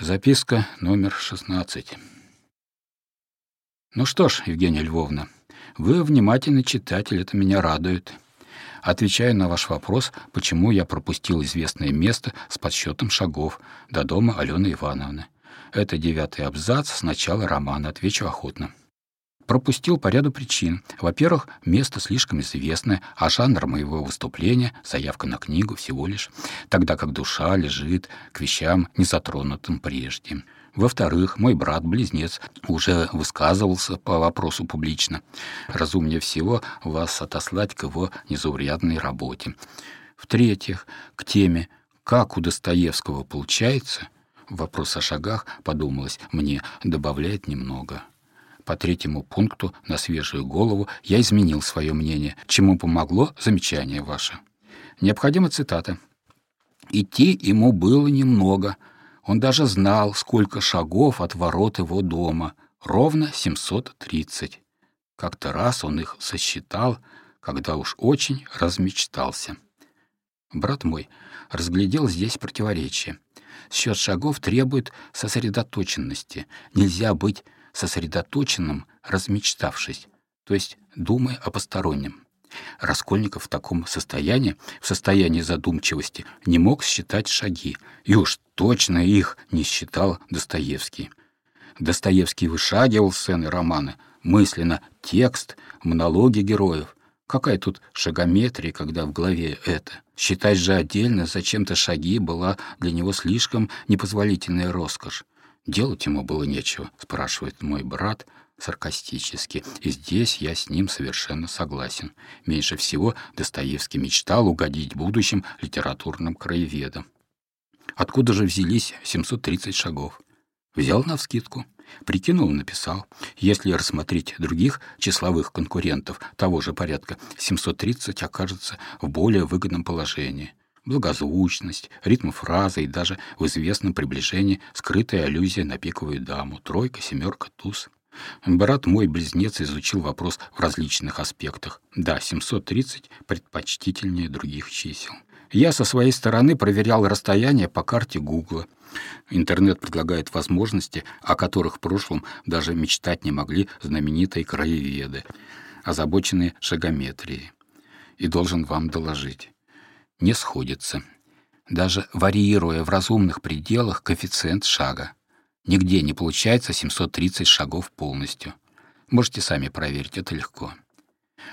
Записка номер 16. Ну что ж, Евгения Львовна, вы внимательный читатель, это меня радует. Отвечаю на ваш вопрос, почему я пропустил известное место с подсчетом шагов до дома Алены Ивановны. Это девятый абзац с начала романа, отвечу охотно. Пропустил по ряду причин. Во-первых, место слишком известное, а жанр моего выступления — заявка на книгу всего лишь, тогда как душа лежит к вещам, не затронутым прежде. Во-вторых, мой брат-близнец уже высказывался по вопросу публично. Разумнее всего вас отослать к его незаурядной работе. В-третьих, к теме «Как у Достоевского получается?» вопрос о шагах, подумалось, мне добавляет немного. По третьему пункту на свежую голову я изменил свое мнение, чему помогло замечание ваше. Необходима цитата. «Идти ему было немного. Он даже знал, сколько шагов от ворот его дома. Ровно 730. Как-то раз он их сосчитал, когда уж очень размечтался». Брат мой разглядел здесь противоречие. Счет шагов требует сосредоточенности. Нельзя быть сосредоточенным, размечтавшись, то есть думая о постороннем. Раскольников в таком состоянии, в состоянии задумчивости, не мог считать шаги, и уж точно их не считал Достоевский. Достоевский вышагивал сцены романа, мысленно текст, монологи героев. Какая тут шагометрия, когда в голове это? Считать же отдельно зачем-то шаги была для него слишком непозволительная роскошь. Делать ему было нечего, спрашивает мой брат саркастически, и здесь я с ним совершенно согласен. Меньше всего Достоевский мечтал угодить будущим литературным краеведам. Откуда же взялись 730 шагов? Взял навскидку, прикинул, написал. Если рассмотреть других числовых конкурентов того же порядка, 730 окажется в более выгодном положении благозвучность, ритм фразы и даже в известном приближении скрытая аллюзия на пиковую даму, тройка, семерка, туз. Брат мой близнец изучил вопрос в различных аспектах. Да, 730 предпочтительнее других чисел. Я со своей стороны проверял расстояние по карте Гугла. Интернет предлагает возможности, о которых в прошлом даже мечтать не могли знаменитые краеведы, озабоченные шагометрией. И должен вам доложить не сходится, даже варьируя в разумных пределах коэффициент шага. Нигде не получается 730 шагов полностью. Можете сами проверить, это легко.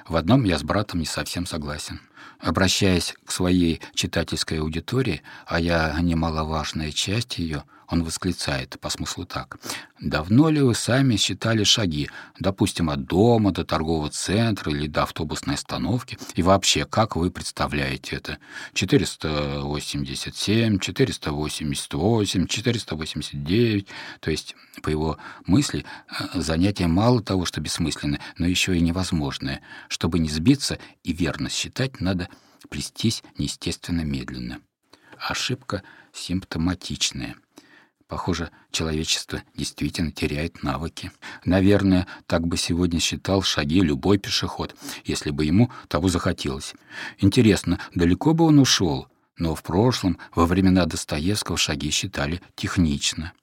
В одном я с братом не совсем согласен. Обращаясь к своей читательской аудитории, а я немаловажная часть ее, он восклицает по смыслу так. «Давно ли вы сами считали шаги, допустим, от дома до торгового центра или до автобусной остановки? И вообще, как вы представляете это? 487, 488, 489?» То есть, по его мысли, э, занятие мало того, что бессмысленное, но еще и невозможное. Чтобы не сбиться и верно считать, надо плестись неестественно медленно. Ошибка симптоматичная — Похоже, человечество действительно теряет навыки. Наверное, так бы сегодня считал шаги любой пешеход, если бы ему того захотелось. Интересно, далеко бы он ушел? Но в прошлом, во времена Достоевского, шаги считали технично.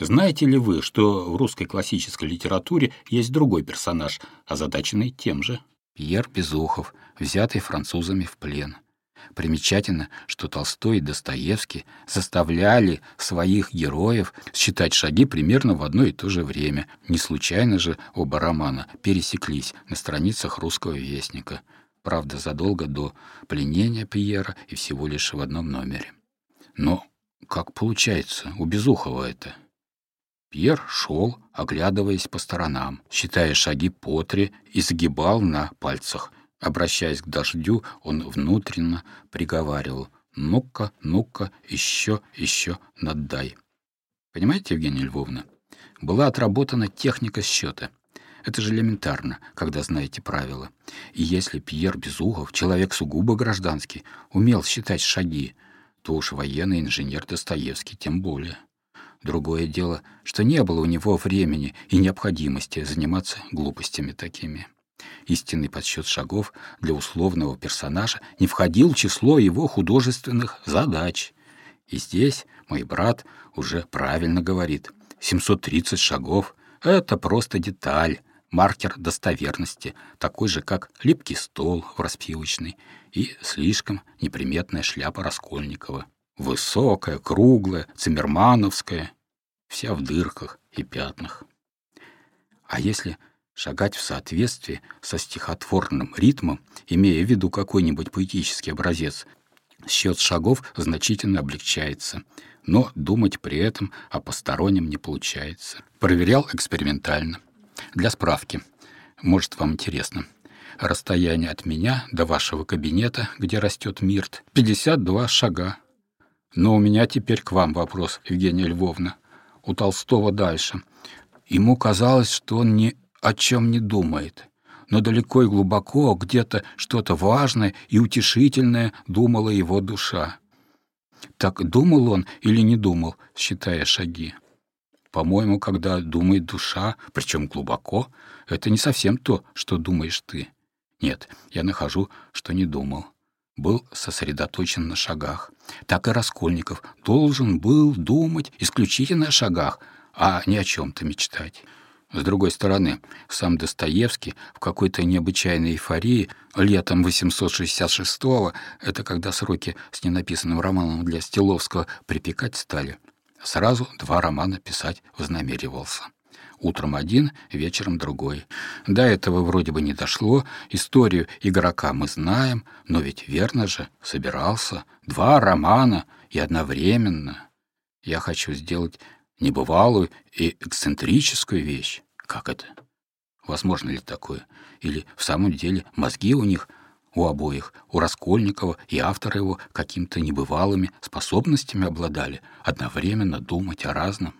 Знаете ли вы, что в русской классической литературе есть другой персонаж, озадаченный тем же? Пьер Безухов, взятый французами в плен. Примечательно, что Толстой и Достоевский заставляли своих героев считать шаги примерно в одно и то же время. Не случайно же оба романа пересеклись на страницах «Русского вестника». Правда, задолго до пленения Пьера и всего лишь в одном номере. Но как получается у Безухова это? Пьер шел, оглядываясь по сторонам, считая шаги по три, и загибал на пальцах Обращаясь к дождю, он внутренно приговаривал «Ну-ка, ну-ка, еще, еще надай». Понимаете, Евгения Львовна? Была отработана техника счета. Это же элементарно, когда знаете правила. И если Пьер Безухов, человек сугубо гражданский, умел считать шаги, то уж военный инженер Достоевский тем более. Другое дело, что не было у него времени и необходимости заниматься глупостями такими. Истинный подсчет шагов для условного персонажа не входил в число его художественных задач. И здесь мой брат уже правильно говорит. 730 шагов — это просто деталь, маркер достоверности, такой же, как липкий стол в распивочной и слишком неприметная шляпа Раскольникова. Высокая, круглая, циммермановская, вся в дырках и пятнах. А если шагать в соответствии со стихотворным ритмом, имея в виду какой-нибудь поэтический образец, счет шагов значительно облегчается, но думать при этом о постороннем не получается. Проверял экспериментально. Для справки. Может, вам интересно. Расстояние от меня до вашего кабинета, где растет мирт, 52 шага. Но у меня теперь к вам вопрос, Евгения Львовна. У Толстого дальше. Ему казалось, что он ни о чем не думает. Но далеко и глубоко где-то что-то важное и утешительное думала его душа. Так думал он или не думал, считая шаги? По-моему, когда думает душа, причем глубоко, это не совсем то, что думаешь ты. Нет, я нахожу, что не думал. Был сосредоточен на шагах. Так и Раскольников должен был думать исключительно о шагах, а не о чем-то мечтать. С другой стороны, сам Достоевский в какой-то необычайной эйфории летом 866-го, это когда сроки с ненаписанным романом для Стиловского припекать стали, сразу два романа писать вознамеривался. Утром один, вечером другой. До этого вроде бы не дошло, историю игрока мы знаем, но ведь верно же, собирался. Два романа и одновременно. Я хочу сделать небывалую и эксцентрическую вещь. Как это? Возможно ли такое? Или в самом деле мозги у них, у обоих, у Раскольникова и автора его какими-то небывалыми способностями обладали, одновременно думать о разном?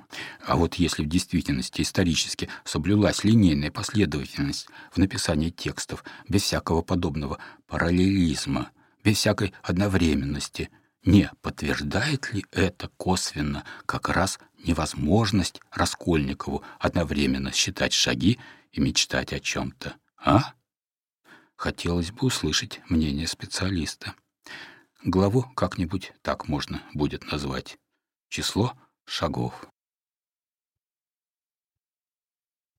А вот если в действительности исторически соблюлась линейная последовательность в написании текстов, без всякого подобного параллелизма, без всякой одновременности, не подтверждает ли это косвенно как раз невозможность Раскольникову одновременно считать шаги и мечтать о чем-то, а? Хотелось бы услышать мнение специалиста. Главу как-нибудь так можно будет назвать. Число шагов.